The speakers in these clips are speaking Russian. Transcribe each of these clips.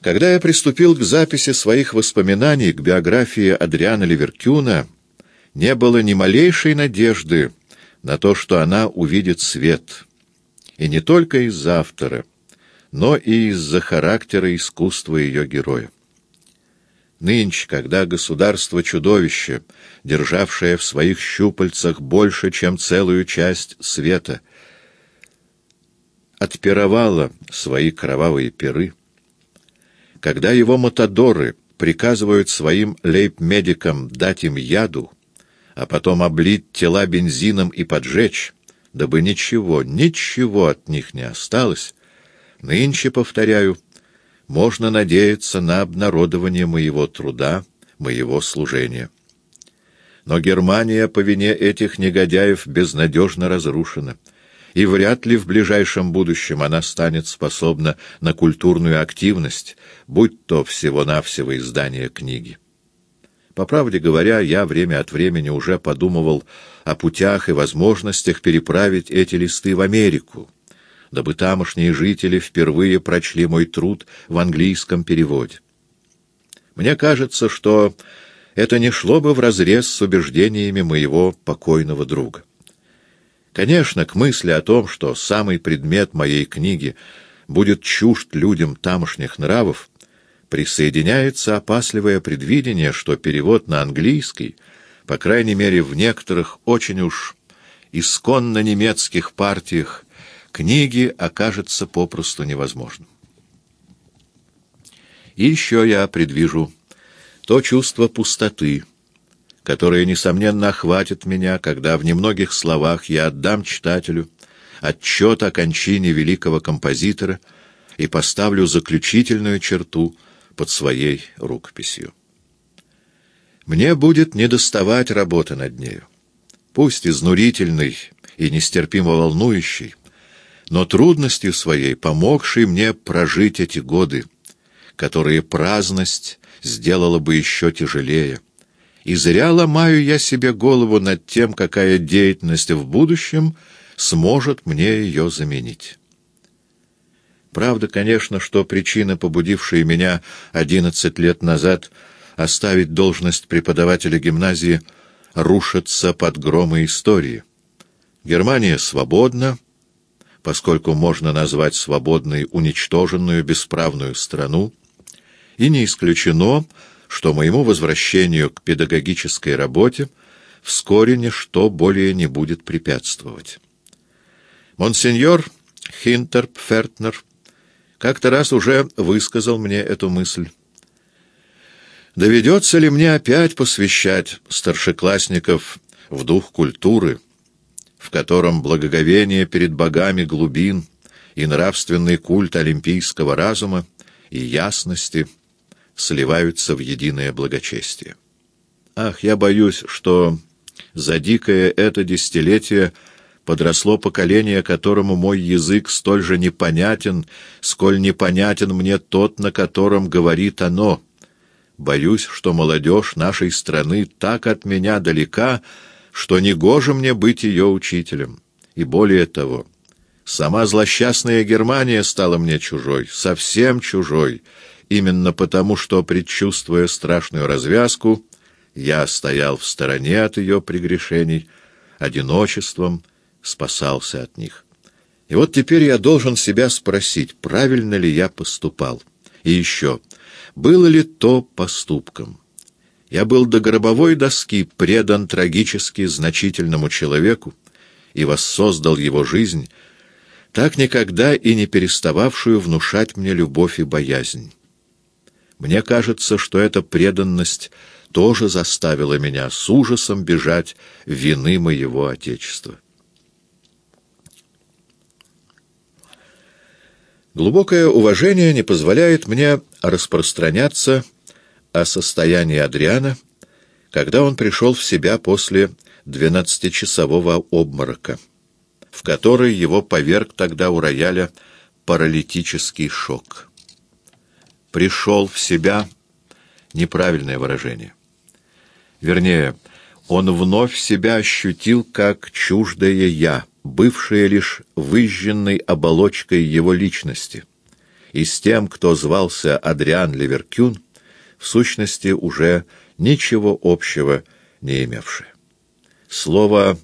Когда я приступил к записи своих воспоминаний к биографии Адриана Ливеркюна, не было ни малейшей надежды на то, что она увидит свет. И не только из-за автора, но и из-за характера искусства ее героя. Нынче, когда государство-чудовище, державшее в своих щупальцах больше, чем целую часть света, отпировало свои кровавые перы, когда его матадоры приказывают своим лейб-медикам дать им яду, а потом облить тела бензином и поджечь, дабы ничего, ничего от них не осталось, нынче, повторяю, можно надеяться на обнародование моего труда, моего служения. Но Германия по вине этих негодяев безнадежно разрушена — и вряд ли в ближайшем будущем она станет способна на культурную активность, будь то всего-навсего издание книги. По правде говоря, я время от времени уже подумывал о путях и возможностях переправить эти листы в Америку, дабы тамошние жители впервые прочли мой труд в английском переводе. Мне кажется, что это не шло бы вразрез с убеждениями моего покойного друга. Конечно, к мысли о том, что самый предмет моей книги будет чужд людям тамошних нравов, присоединяется опасливое предвидение, что перевод на английский, по крайней мере в некоторых очень уж исконно немецких партиях, книги окажется попросту невозможным. И еще я предвижу то чувство пустоты, которое, несомненно, охватит меня, когда в немногих словах я отдам читателю отчет о кончине великого композитора и поставлю заключительную черту под своей рукописью. Мне будет недоставать работы над нею, пусть изнурительной и нестерпимо волнующей, но трудностью своей помогшей мне прожить эти годы, которые праздность сделала бы еще тяжелее — и зря ломаю я себе голову над тем, какая деятельность в будущем сможет мне ее заменить. Правда, конечно, что причины, побудившие меня одиннадцать лет назад оставить должность преподавателя гимназии, рушатся под громы истории. Германия свободна, поскольку можно назвать свободной уничтоженную бесправную страну, и не исключено, что моему возвращению к педагогической работе вскоре ничто более не будет препятствовать. Монсеньор Хинтерпфертнер как-то раз уже высказал мне эту мысль. Доведется ли мне опять посвящать старшеклассников в дух культуры, в котором благоговение перед богами глубин и нравственный культ олимпийского разума и ясности — сливаются в единое благочестие. Ах, я боюсь, что за дикое это десятилетие подросло поколение, которому мой язык столь же непонятен, сколь непонятен мне тот, на котором говорит оно. Боюсь, что молодежь нашей страны так от меня далека, что негоже мне быть ее учителем. И более того, сама злосчастная Германия стала мне чужой, совсем чужой, именно потому, что, предчувствуя страшную развязку, я стоял в стороне от ее прегрешений, одиночеством спасался от них. И вот теперь я должен себя спросить, правильно ли я поступал. И еще, было ли то поступком? Я был до гробовой доски предан трагически значительному человеку и воссоздал его жизнь, так никогда и не перестававшую внушать мне любовь и боязнь. Мне кажется, что эта преданность тоже заставила меня с ужасом бежать вины моего Отечества. Глубокое уважение не позволяет мне распространяться о состоянии Адриана, когда он пришел в себя после двенадцатичасового обморока, в который его поверг тогда у рояля паралитический шок пришел в себя — неправильное выражение. Вернее, он вновь себя ощутил как чуждое «я», бывшее лишь выжженной оболочкой его личности, и с тем, кто звался Адриан Ливеркюн, в сущности уже ничего общего не имевшие. Слово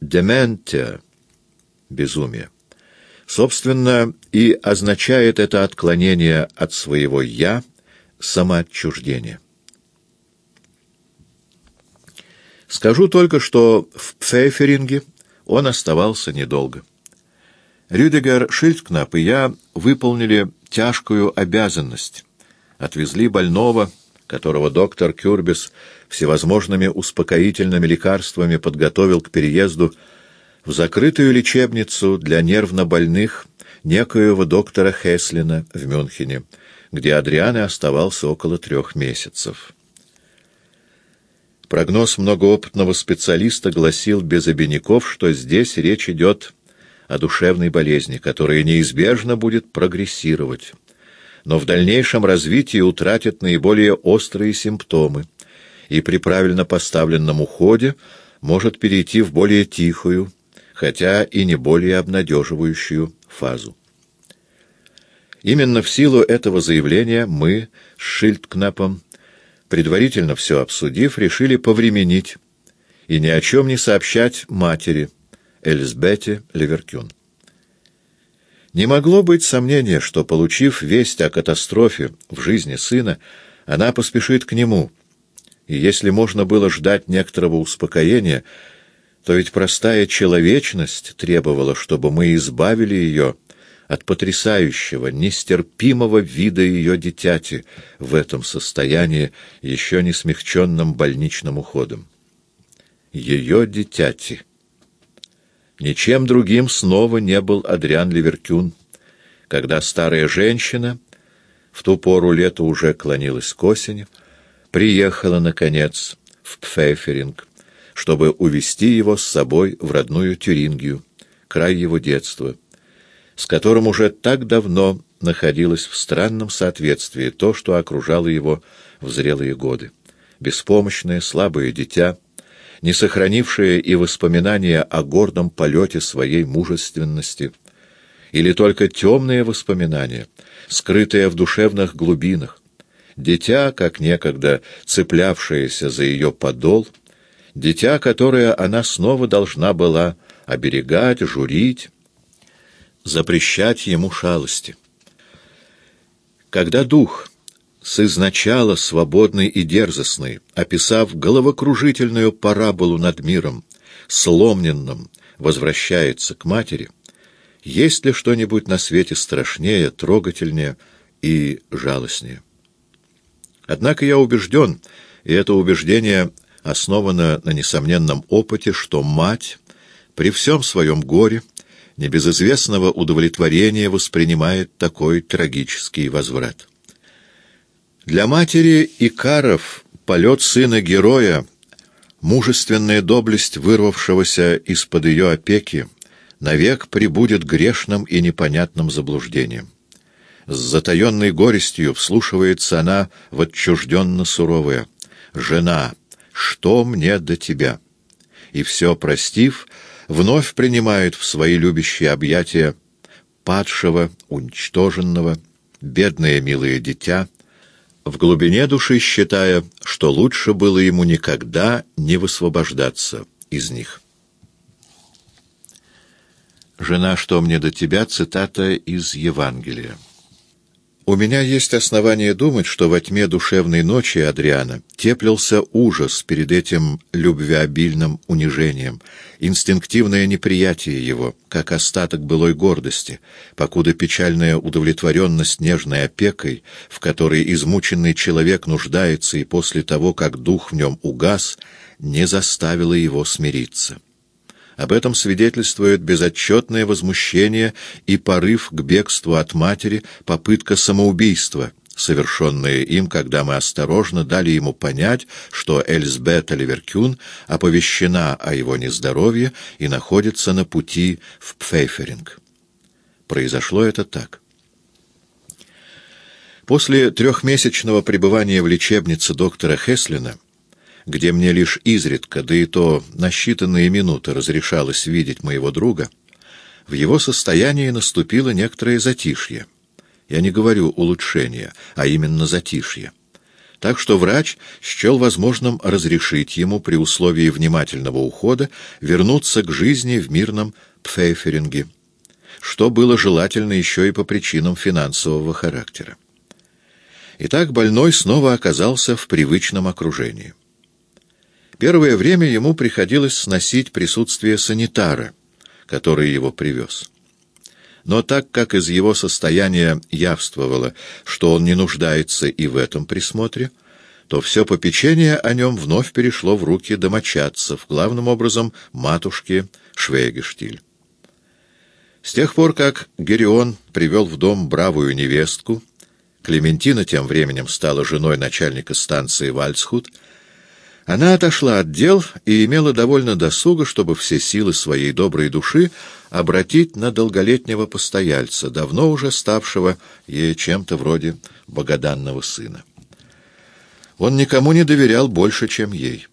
«дементия» — безумие — собственно, и означает это отклонение от своего «я», самоотчуждение. Скажу только, что в Пфейферинге он оставался недолго. Рюдигер Шильдкнап и я выполнили тяжкую обязанность. Отвезли больного, которого доктор Кюрбис всевозможными успокоительными лекарствами подготовил к переезду в закрытую лечебницу для нервнобольных некоего доктора Хеслина в Мюнхене, где Адриан и оставался около трех месяцев. Прогноз многоопытного специалиста гласил без обиняков, что здесь речь идет о душевной болезни, которая неизбежно будет прогрессировать, но в дальнейшем развитии утратит наиболее острые симптомы и при правильно поставленном уходе может перейти в более тихую, хотя и не более обнадеживающую фазу. Именно в силу этого заявления мы с Шильдкнапом предварительно все обсудив, решили повременить и ни о чем не сообщать матери, Эльзбете Ливеркюн. Не могло быть сомнения, что, получив весть о катастрофе в жизни сына, она поспешит к нему, и если можно было ждать некоторого успокоения, то ведь простая человечность требовала, чтобы мы избавили ее от потрясающего, нестерпимого вида ее дитяти в этом состоянии, еще не смягченном больничным уходом. Ее дитяти. Ничем другим снова не был Адриан Ливеркюн, когда старая женщина, в ту пору лето уже клонилась к осени, приехала, наконец, в Пфейферинг, чтобы увести его с собой в родную Тюрингию, край его детства — с которым уже так давно находилось в странном соответствии то, что окружало его в зрелые годы. Беспомощное, слабое дитя, не сохранившее и воспоминания о гордом полете своей мужественности, или только темные воспоминания, скрытые в душевных глубинах, дитя, как некогда цеплявшееся за ее подол, дитя, которое она снова должна была оберегать, журить, запрещать ему шалости. Когда дух, с изначала свободный и дерзостный, описав головокружительную параболу над миром, сломленным, возвращается к матери, есть ли что-нибудь на свете страшнее, трогательнее и жалостнее? Однако я убежден, и это убеждение основано на несомненном опыте, что мать при всем своем горе не без известного удовлетворения воспринимает такой трагический возврат. Для матери Икаров полет сына-героя, мужественная доблесть вырвавшегося из-под ее опеки, навек прибудет грешным и непонятным заблуждением. С затаенной горестью вслушивается она в отчужденно суровое «Жена, что мне до тебя?» И все простив, вновь принимает в свои любящие объятия падшего, уничтоженного, бедное милое дитя, в глубине души считая, что лучше было ему никогда не высвобождаться из них. «Жена, что мне до тебя?» — цитата из Евангелия. У меня есть основания думать, что во тьме душевной ночи Адриана теплился ужас перед этим любвеобильным унижением, инстинктивное неприятие его, как остаток былой гордости, покуда печальная удовлетворенность нежной опекой, в которой измученный человек нуждается и после того, как дух в нем угас, не заставила его смириться. Об этом свидетельствует безотчетное возмущение и порыв к бегству от матери, попытка самоубийства, совершенная им, когда мы осторожно дали ему понять, что Эльзбета Ливеркюн оповещена о его нездоровье и находится на пути в Пфейферинг. Произошло это так. После трехмесячного пребывания в лечебнице доктора Хеслина где мне лишь изредка, да и то на считанные минуты разрешалось видеть моего друга, в его состоянии наступило некоторое затишье. Я не говорю улучшения, а именно затишье. Так что врач счел возможным разрешить ему при условии внимательного ухода вернуться к жизни в мирном Пфейферинге, что было желательно еще и по причинам финансового характера. Итак, больной снова оказался в привычном окружении. Первое время ему приходилось сносить присутствие санитара, который его привез. Но так как из его состояния явствовало, что он не нуждается и в этом присмотре, то все попечение о нем вновь перешло в руки домочадцев, главным образом матушки Швейгештиль. С тех пор, как Герион привел в дом бравую невестку, Клементина тем временем стала женой начальника станции Вальцхут, она отошла от дел и имела довольно досуга, чтобы все силы своей доброй души обратить на долголетнего постояльца, давно уже ставшего ей чем-то вроде богоданного сына. Он никому не доверял больше, чем ей.